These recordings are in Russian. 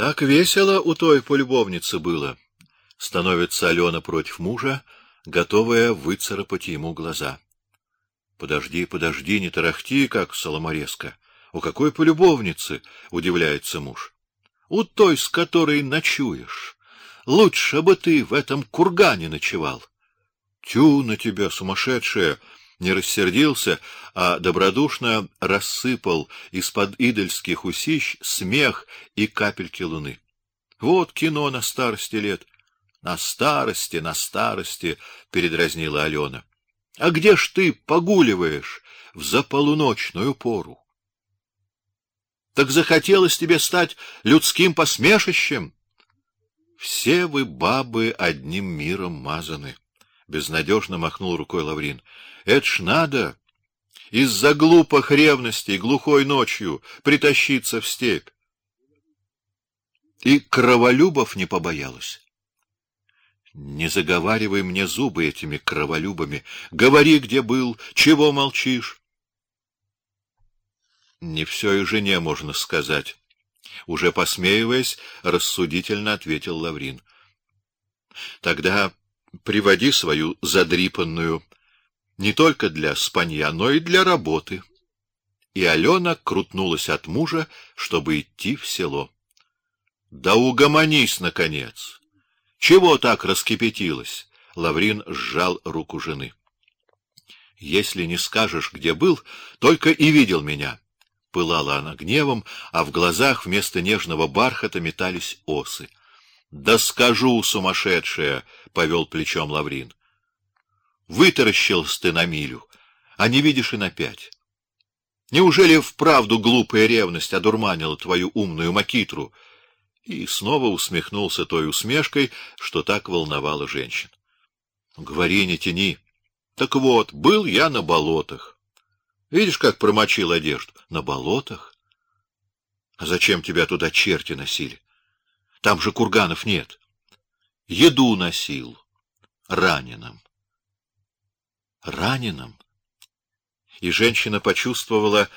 Так весело у той полюбовницы было. Становится Алена против мужа, готовая выцарапать ему глаза. Подожди, подожди, не тарахти, как соломорезка. У какой полюбовницы? удивляется муж. У той, с которой ночуешь. Лучше бы ты в этом кургане ночевал. Тю на тебя, сумасшедшая! Не рассердился, а добродушно рассыпал из-под идольских усищ смех и капельки луны. Вот кино на старости лет. На старости, на старости, передразнила Алена. А где ж ты погуливаешь в заполуночную пору? Так захотелось тебе стать людским посмешищем? Все вы бабы одним миром мазаны. Безнадежно махнул рукой Лаврин. Это ж надо из-за глупых ревностей глухой ночью притащиться в степь. И кроволюбов не побоялась. Не заговаривай мне зубы этими кроволюбами. Говори, где был, чего молчишь. Не все и жене можно сказать. Уже посмеиваясь, рассудительно ответил Лаврин. Тогда приводи свою задрипанную не только для спанья, но и для работы. И Алена крутнулась от мужа, чтобы идти в село. Да угомонись наконец. Чего так раскипятилась? Лаврин сжал руку жены. Если не скажешь, где был, только и видел меня. Пылала она гневом, а в глазах вместо нежного бархата метались осы. Да скажу, сумасшедшая, повел плечом Лаврин. Вытаращился ты на милю, а не видишь и на пять. Неужели вправду глупая ревность одурманила твою умную макитру? И снова усмехнулся той усмешкой, что так волновало женщин. Говори, не тяни. Так вот, был я на болотах. Видишь, как промочил одежду на болотах? А зачем тебя туда черти носили? Там же курганов нет. Еду носил раненым. Раненым. И женщина почувствовала,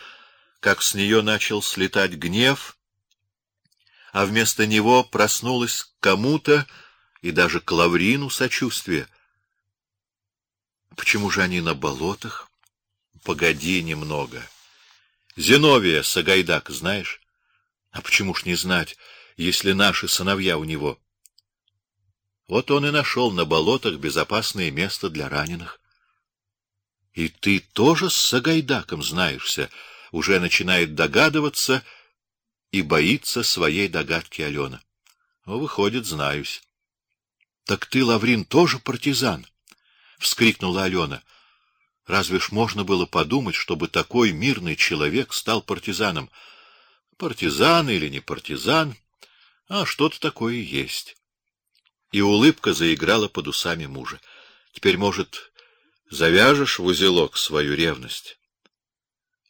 как с нее начал слетать гнев, а вместо него проснулась кому-то и даже к Лаврину сочувствие. Почему же они на болотах? Погоди немного. Зиновия Сагайдак знаешь? А почему ж не знать? если наши сыновья у него. Вот он и нашел на болотах безопасное место для раненых. И ты тоже с Сагайдаком знаешься, уже начинает догадываться и боится своей догадки Алена. Ну, выходит, знаюсь. Так ты, Лаврин, тоже партизан? вскрикнула Алена. Разве ж можно было подумать, чтобы такой мирный человек стал партизаном? Партизан или не партизан, а что-то такое есть. И улыбка заиграла под усами мужа. Теперь, может, завяжешь в узелок свою ревность?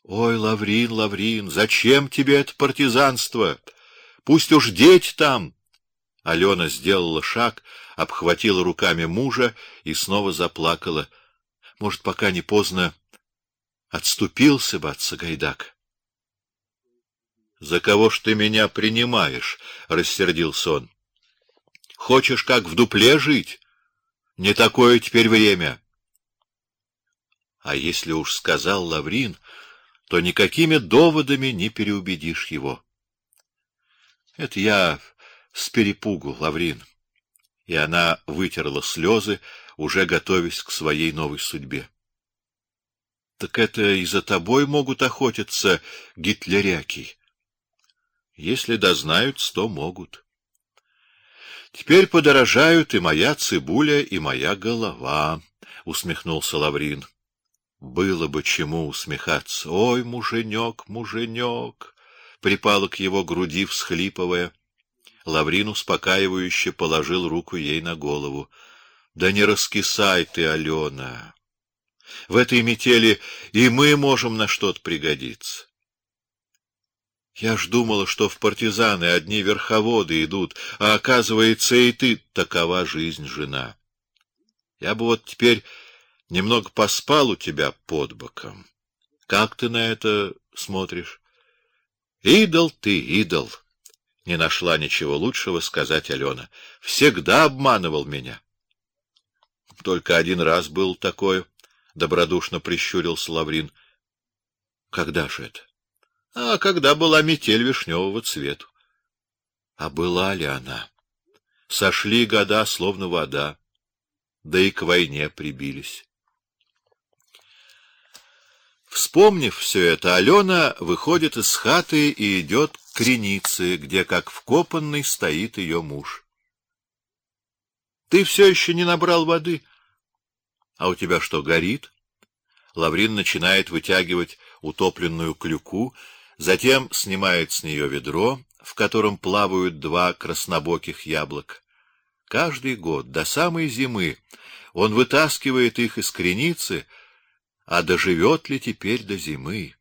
Ой, Лаврин, Лаврин, зачем тебе это партизанство? Пусть уж дети там. Алена сделала шаг, обхватила руками мужа и снова заплакала. Может, пока не поздно отступился бы от Сагайдака. За кого ж ты меня принимаешь? рассердился он. Хочешь как в дупле жить? Не такое теперь время. А если уж сказал Лаврин, то никакими доводами не переубедишь его. Это я с перепугу, Лаврин. И она вытерла слезы, уже готовясь к своей новой судьбе. Так это и за тобой могут охотиться гитлеряки. Если дознают, то могут. Теперь подорожают и моя цибуля, и моя голова, усмехнулся Лаврин. Было бы чему усмехаться. Ой, муженек, муженек, припала к его груди, всхлипывая. Лаврин успокаивающе положил руку ей на голову. Да не раскисай ты, Алена. В этой метели и мы можем на что-то пригодиться. Я ж думала, что в партизаны одни верховоды идут, а оказывается и ты такова жизнь, жена. Я бы вот теперь немного поспал у тебя под боком. Как ты на это смотришь? Идол ты, идол. Не нашла ничего лучшего сказать Алена. Всегда обманывал меня. Только один раз был такое, добродушно прищурился Лаврин. Когда же это? А когда была метель вишневого цвета. А была ли она? Сошли года, словно вода, да и к войне прибились. Вспомнив все это, Алена выходит из хаты и идет к кренице, где, как вкопанный, стоит ее муж. Ты все еще не набрал воды, а у тебя что горит? Лаврин начинает вытягивать утопленную клюку, затем снимает с нее ведро, в котором плавают два краснобоких яблок. Каждый год до самой зимы он вытаскивает их из креницы а доживет ли теперь до зимы?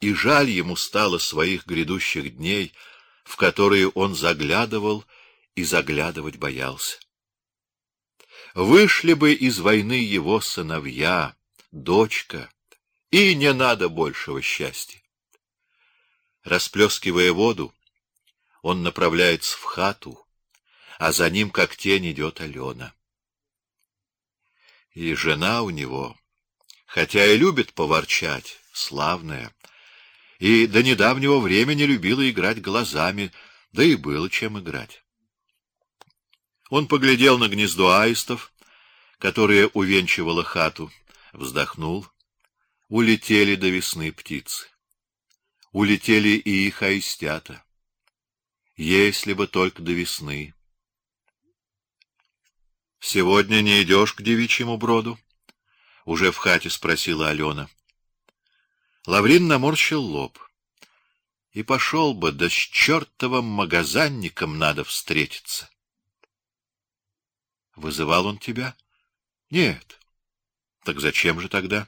И жаль ему стало своих грядущих дней, в которые он заглядывал и заглядывать боялся. Вышли бы из войны его сыновья, дочка, и не надо большего счастья. Расплескивая воду, он направляется в хату, а за ним как тень идет Алена. И жена у него хотя и любит поворчать, славная, и до недавнего времени любила играть глазами, да и было чем играть. Он поглядел на гнездо аистов, которое увенчивало хату, вздохнул. Улетели до весны птицы. Улетели и их аистята. Если бы только до весны. Сегодня не идешь к девичьему броду? Уже в хате спросила Алена. Лаврин наморщил лоб. И пошел бы, да с магазинником надо встретиться. Вызывал он тебя? Нет. Так зачем же тогда?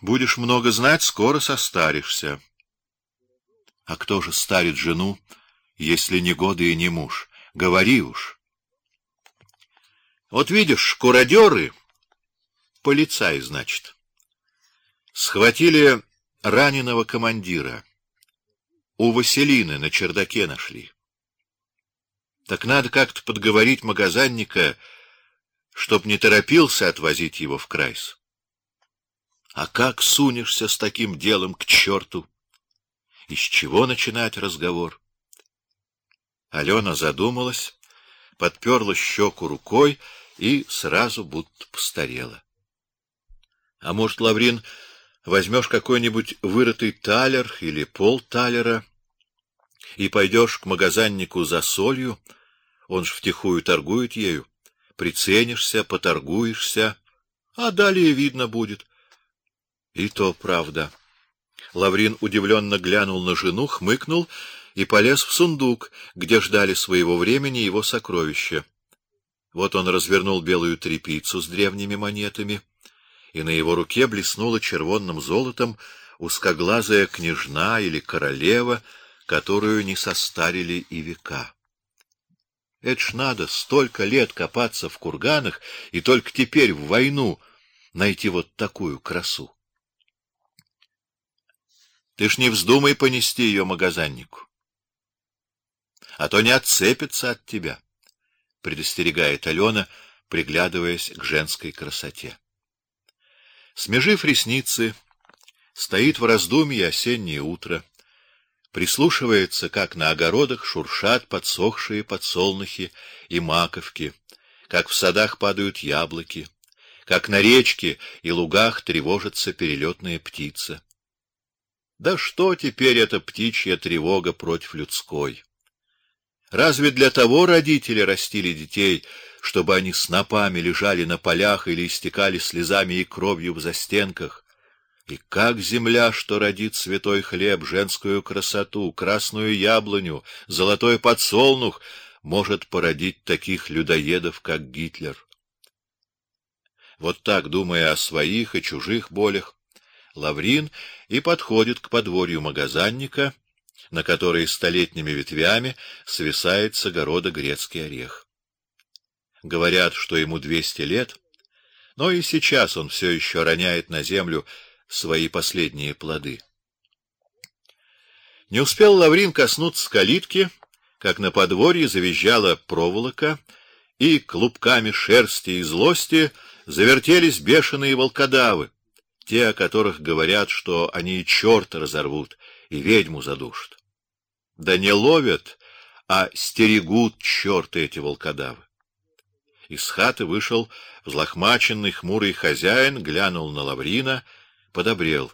Будешь много знать, скоро состаришься. А кто же старит жену, если не годы и не муж? Говори уж. Вот видишь, куродеры Полицаи, значит. Схватили раненого командира. У Василины на чердаке нашли. Так надо как-то подговорить магазинника, чтоб не торопился отвозить его в Крайс. А как сунешься с таким делом к черту? Из чего начинать разговор? Алена задумалась, подперла щеку рукой и сразу будто постарела. А может, Лаврин, возьмешь какой-нибудь вырытый талер или полталера и пойдешь к магазиннику за солью, он ж втихую торгует ею, приценишься, поторгуешься, а далее видно будет. И то правда. Лаврин удивленно глянул на жену, хмыкнул и полез в сундук, где ждали своего времени его сокровища. Вот он развернул белую тряпицу с древними монетами и на его руке блеснула червонным золотом узкоглазая княжна или королева, которую не состарили и века. Это ж надо столько лет копаться в курганах и только теперь в войну найти вот такую красу. Ты ж не вздумай понести ее магазиннику, а то не отцепится от тебя, предостерегает Алена, приглядываясь к женской красоте. Смежив ресницы, стоит в раздумье осеннее утро, прислушивается, как на огородах шуршат подсохшие подсолнухи и маковки, как в садах падают яблоки, как на речке и лугах тревожится перелетная птица. Да что теперь эта птичья тревога против людской? Разве для того родители растили детей, чтобы они снопами лежали на полях или истекали слезами и кровью в застенках? И как земля, что родит святой хлеб, женскую красоту, красную яблоню, золотой подсолнух, может породить таких людоедов, как Гитлер? Вот так, думая о своих и чужих болях, Лаврин и подходит к подворью магазинника на которой столетними ветвями свисает с огорода грецкий орех. Говорят, что ему двести лет, но и сейчас он все еще роняет на землю свои последние плоды. Не успел Лаврин коснуться калитки, как на подворье завизжала проволока, и клубками шерсти и злости завертелись бешеные волкодавы, те, о которых говорят, что они и черта разорвут, и ведьму задушат. Да не ловят, а стерегут черты эти волкодавы. Из хаты вышел взлохмаченный хмурый хозяин, глянул на Лаврина, подобрел.